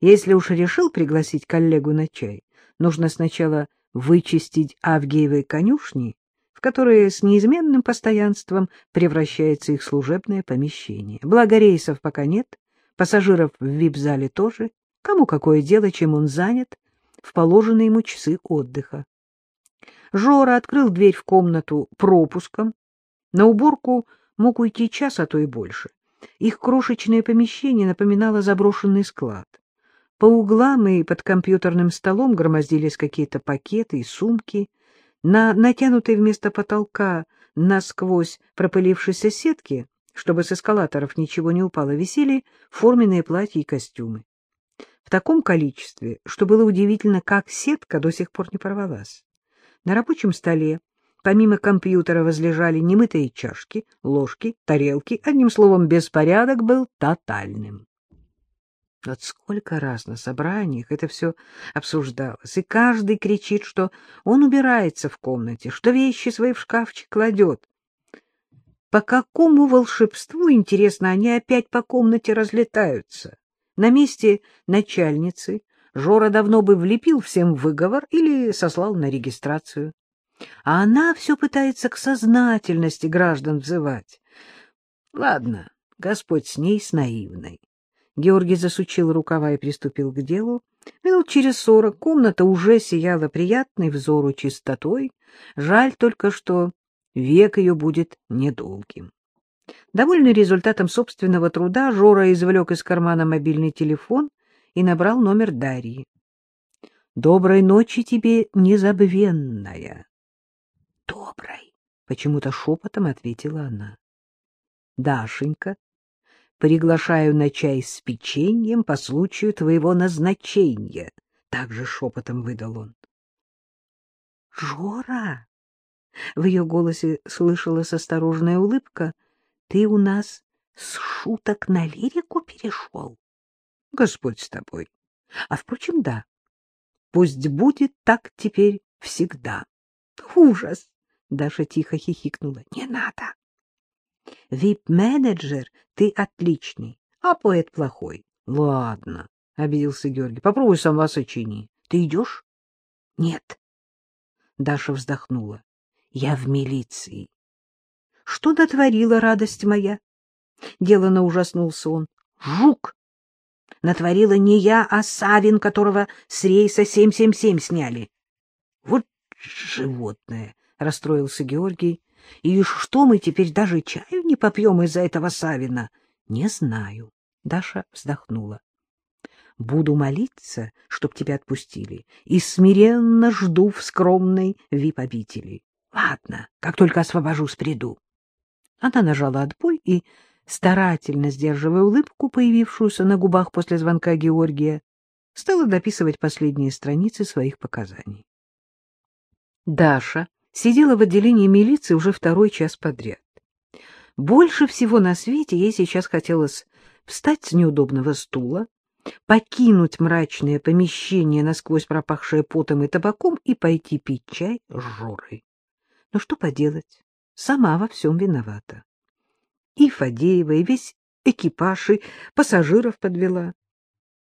Если уж решил пригласить коллегу на чай, нужно сначала вычистить Авгиевой конюшни, в которые с неизменным постоянством превращается их служебное помещение. Благо рейсов пока нет, пассажиров в вип-зале тоже. Кому какое дело, чем он занят в положенные ему часы отдыха. Жора открыл дверь в комнату пропуском. На уборку мог уйти час, а то и больше. Их крошечное помещение напоминало заброшенный склад. По углам и под компьютерным столом громоздились какие-то пакеты и сумки. На натянутой вместо потолка насквозь пропылившейся сетке, чтобы с эскалаторов ничего не упало, висели форменные платья и костюмы. В таком количестве, что было удивительно, как сетка до сих пор не порвалась. На рабочем столе помимо компьютера возлежали немытые чашки, ложки, тарелки. Одним словом, беспорядок был тотальным. Вот сколько раз на собраниях это все обсуждалось, и каждый кричит, что он убирается в комнате, что вещи свои в шкафчик кладет. По какому волшебству, интересно, они опять по комнате разлетаются? На месте начальницы Жора давно бы влепил всем выговор или сослал на регистрацию. А она все пытается к сознательности граждан взывать. Ладно, Господь с ней, с наивной. Георгий засучил рукава и приступил к делу. Минут через сорок комната уже сияла приятной взору чистотой. Жаль только, что век ее будет недолгим. Довольный результатом собственного труда, Жора извлек из кармана мобильный телефон и набрал номер Дарьи. — Доброй ночи тебе, незабвенная. — Доброй, — почему-то шепотом ответила она. — Дашенька, приглашаю на чай с печеньем по случаю твоего назначения, — также шепотом выдал он. — Жора! — в ее голосе слышалась осторожная улыбка. — Ты у нас с шуток на лирику перешел? — Господь с тобой. А, впрочем, да. Пусть будет так теперь всегда. — Ужас! — Даша тихо хихикнула. — Не надо. Вип-менеджер ты отличный, а поэт плохой. — Ладно, — обиделся Георгий. — Попробуй сама сочини. Ты идешь? — Нет. Даша вздохнула. — Я в милиции. — Что натворила радость моя? Делано ужаснулся он. — Жук! Натворила не я, а Савин, которого с рейса 777 сняли. — Вот животное! — расстроился Георгий. И что мы теперь даже чаю не попьем из-за этого Савина? Не знаю. Даша вздохнула. Буду молиться, чтоб тебя отпустили, и смиренно жду в скромной вип-обители. Ладно, как только освобожусь, приду. Она нажала отбой и, старательно сдерживая улыбку, появившуюся на губах после звонка Георгия, стала дописывать последние страницы своих показаний. Даша сидела в отделении милиции уже второй час подряд. Больше всего на свете ей сейчас хотелось встать с неудобного стула, покинуть мрачное помещение, насквозь пропахшее потом и табаком, и пойти пить чай с Жорой. Но что поделать, сама во всем виновата. И Фадеева, и весь экипаж, и пассажиров подвела.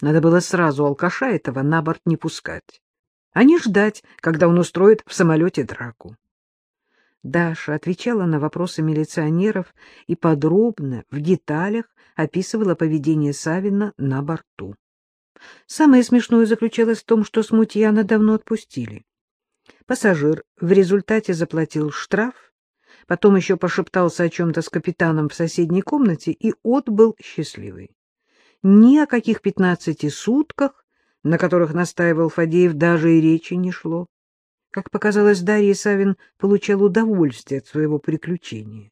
Надо было сразу алкаша этого на борт не пускать а не ждать, когда он устроит в самолете драку. Даша отвечала на вопросы милиционеров и подробно, в деталях, описывала поведение Савина на борту. Самое смешное заключалось в том, что Смутьяна давно отпустили. Пассажир в результате заплатил штраф, потом еще пошептался о чем-то с капитаном в соседней комнате и отбыл счастливый. Ни о каких пятнадцати сутках на которых настаивал Фадеев, даже и речи не шло. Как показалось, Дарья Савин получал удовольствие от своего приключения.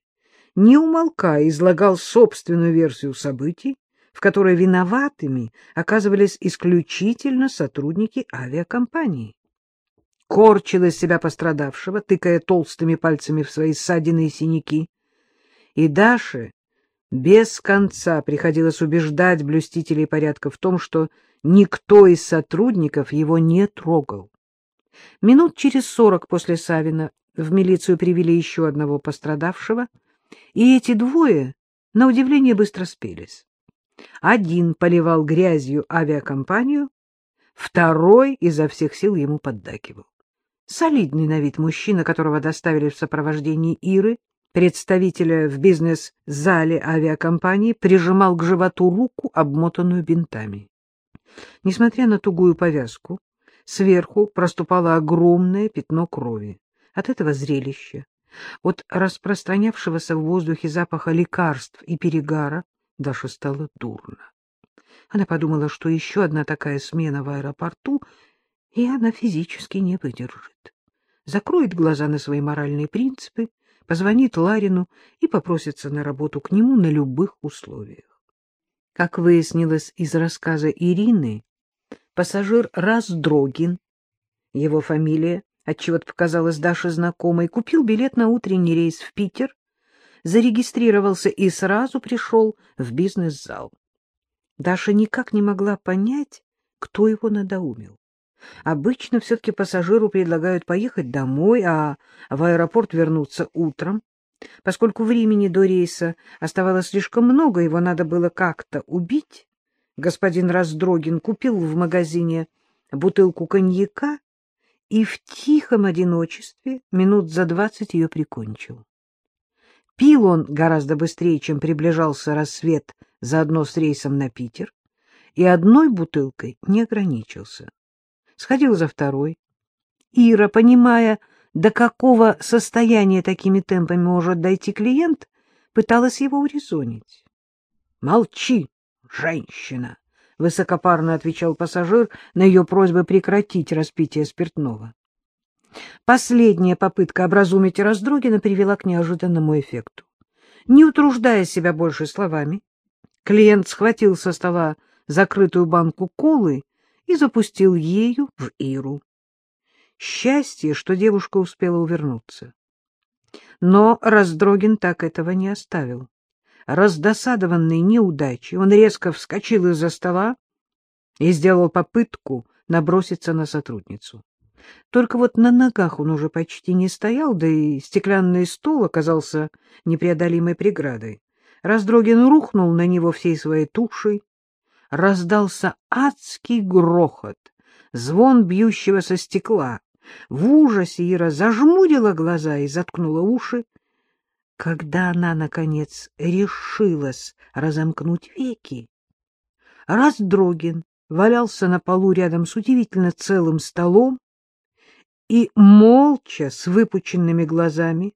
Не умолкая, излагал собственную версию событий, в которой виноватыми оказывались исключительно сотрудники авиакомпании. Корчил из себя пострадавшего, тыкая толстыми пальцами в свои ссадины и синяки. И Даше без конца приходилось убеждать блюстителей порядка в том, что никто из сотрудников его не трогал. Минут через сорок после Савина в милицию привели еще одного пострадавшего, и эти двое, на удивление, быстро спелись. Один поливал грязью авиакомпанию, второй изо всех сил ему поддакивал. Солидный на вид мужчина, которого доставили в сопровождении Иры, представителя в бизнес-зале авиакомпании, прижимал к животу руку, обмотанную бинтами. Несмотря на тугую повязку, сверху проступало огромное пятно крови. От этого зрелища, от распространявшегося в воздухе запаха лекарств и перегара, Даше стало дурно. Она подумала, что еще одна такая смена в аэропорту, и она физически не выдержит. Закроет глаза на свои моральные принципы, позвонит Ларину и попросится на работу к нему на любых условиях. Как выяснилось из рассказа Ирины, пассажир Раздрогин, его фамилия отчего-то показалась Даше знакомой, купил билет на утренний рейс в Питер зарегистрировался и сразу пришел в бизнес-зал. Даша никак не могла понять, кто его надоумил. Обычно все-таки пассажиру предлагают поехать домой, а в аэропорт вернуться утром. Поскольку времени до рейса оставалось слишком много, его надо было как-то убить. Господин Раздрогин купил в магазине бутылку коньяка и в тихом одиночестве минут за двадцать ее прикончил. Пил он гораздо быстрее, чем приближался рассвет заодно с рейсом на Питер, и одной бутылкой не ограничился. Сходил за второй. Ира, понимая, до какого состояния такими темпами может дойти клиент, пыталась его урезонить. — Молчи, женщина! — высокопарно отвечал пассажир на ее просьбы прекратить распитие спиртного. Последняя попытка образумить Раздрогина привела к неожиданному эффекту. Не утруждая себя больше словами, клиент схватил со стола закрытую банку колы и запустил ею в Иру. Счастье, что девушка успела увернуться. Но Раздрогин так этого не оставил. Раздосадованный неудачей, он резко вскочил из-за стола и сделал попытку наброситься на сотрудницу. Только вот на ногах он уже почти не стоял, да и стеклянный стол оказался непреодолимой преградой. Раздрогин рухнул на него всей своей тушей. Раздался адский грохот, звон бьющегося стекла. В ужасе Ира зажмурила глаза и заткнула уши. Когда она, наконец, решилась разомкнуть веки, Раздрогин валялся на полу рядом с удивительно целым столом, и молча, с выпученными глазами,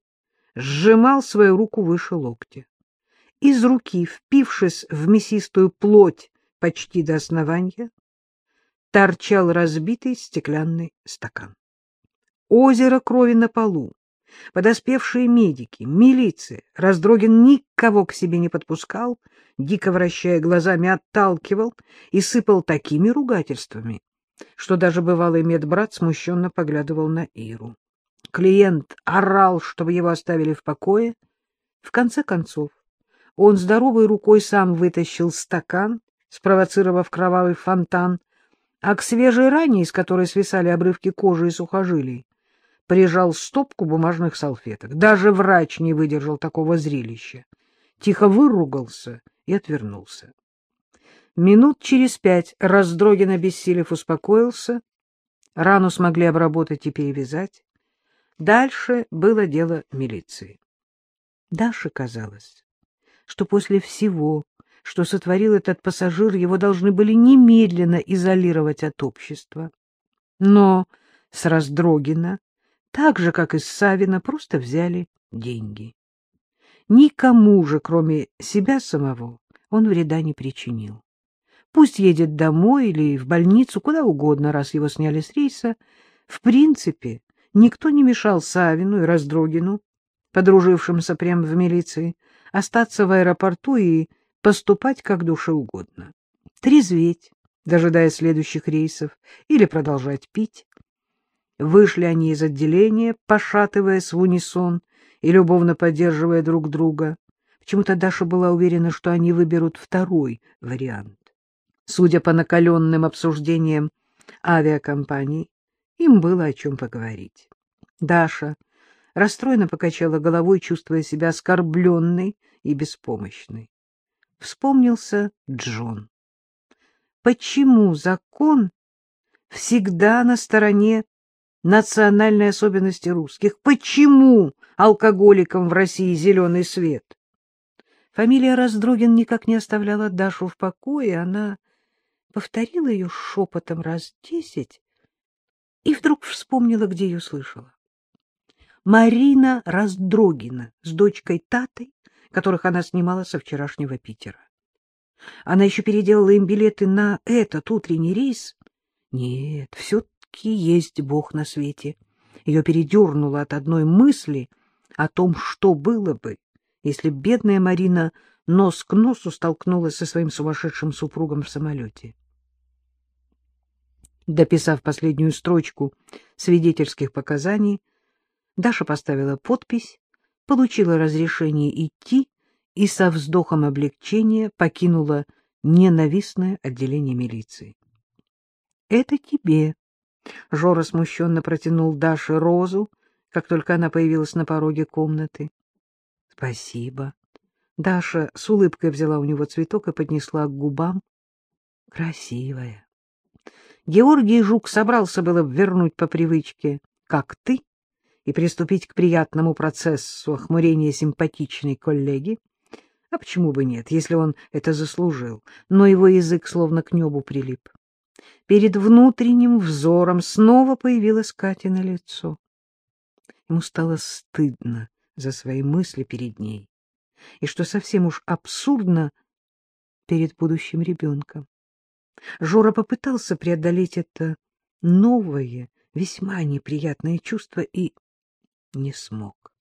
сжимал свою руку выше локтя. Из руки, впившись в мясистую плоть почти до основания, торчал разбитый стеклянный стакан. Озеро крови на полу, подоспевшие медики, милиция. Раздрогин никого к себе не подпускал, дико вращая глазами, отталкивал и сыпал такими ругательствами, что даже бывалый медбрат смущенно поглядывал на Иру. Клиент орал, чтобы его оставили в покое. В конце концов, он здоровой рукой сам вытащил стакан, спровоцировав кровавый фонтан, а к свежей ране, из которой свисали обрывки кожи и сухожилий, прижал стопку бумажных салфеток. Даже врач не выдержал такого зрелища. Тихо выругался и отвернулся. Минут через пять Раздрогин, обессилев, успокоился. Рану смогли обработать и перевязать. Дальше было дело милиции. Даше казалось, что после всего, что сотворил этот пассажир, его должны были немедленно изолировать от общества. Но с Раздрогина, так же, как и с Савина, просто взяли деньги. Никому же, кроме себя самого, он вреда не причинил. Пусть едет домой или в больницу, куда угодно, раз его сняли с рейса. В принципе, никто не мешал Савину и Раздрогину, подружившимся прямо в милиции, остаться в аэропорту и поступать как душе угодно. Трезветь, дожидаясь следующих рейсов, или продолжать пить. Вышли они из отделения, пошатываясь в унисон и любовно поддерживая друг друга. Почему-то Даша была уверена, что они выберут второй вариант. Судя по накаленным обсуждениям авиакомпаний, им было о чем поговорить. Даша расстроенно покачала головой, чувствуя себя оскорбленной и беспомощной. Вспомнился Джон. Почему закон всегда на стороне национальной особенности русских? Почему алкоголикам в России зеленый свет? Фамилия Раздрогин никак не оставляла Дашу в покое, она повторила ее шепотом раз десять и вдруг вспомнила, где ее слышала. Марина Раздрогина с дочкой Татой, которых она снимала со вчерашнего Питера. Она еще переделала им билеты на этот утренний рейс. Нет, все-таки есть Бог на свете. Ее передернуло от одной мысли о том, что было бы, если бедная Марина нос к носу столкнулась со своим сумасшедшим супругом в самолете. Дописав последнюю строчку свидетельских показаний, Даша поставила подпись, получила разрешение идти и со вздохом облегчения покинула ненавистное отделение милиции. — Это тебе. Жора смущенно протянул Даше розу, как только она появилась на пороге комнаты. — Спасибо. Даша с улыбкой взяла у него цветок и поднесла к губам. — Красивая. Георгий Жук собрался было вернуть по привычке, как ты, и приступить к приятному процессу охмурения симпатичной коллеги. А почему бы нет, если он это заслужил? Но его язык словно к небу прилип. Перед внутренним взором снова появилось Катино лицо. Ему стало стыдно за свои мысли перед ней. И что совсем уж абсурдно, перед будущим ребенком. Жора попытался преодолеть это новое, весьма неприятное чувство и не смог.